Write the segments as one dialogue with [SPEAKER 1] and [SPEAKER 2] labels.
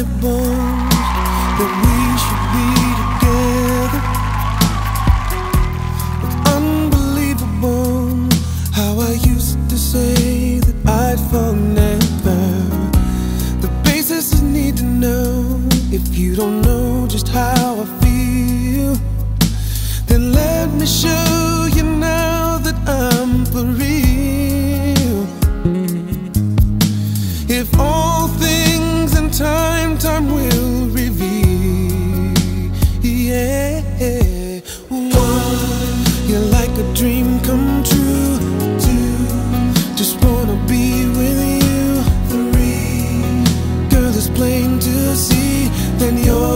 [SPEAKER 1] undesirable that we should be together. It's unbelievable how I used to say that I'd fall never. The basis is need to know if you don't know just how I feel. Then let me show you now that I'm for real. If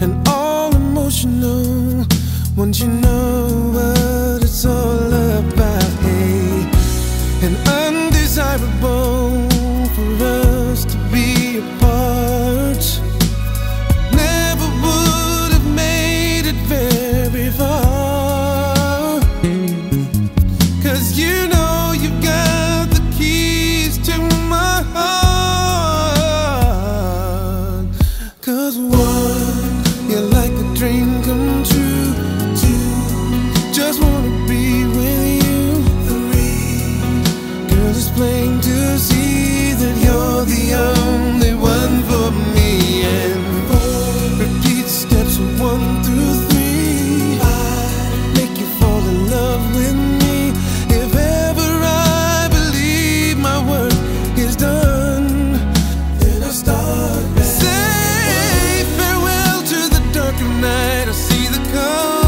[SPEAKER 1] and all emotional. Once you know come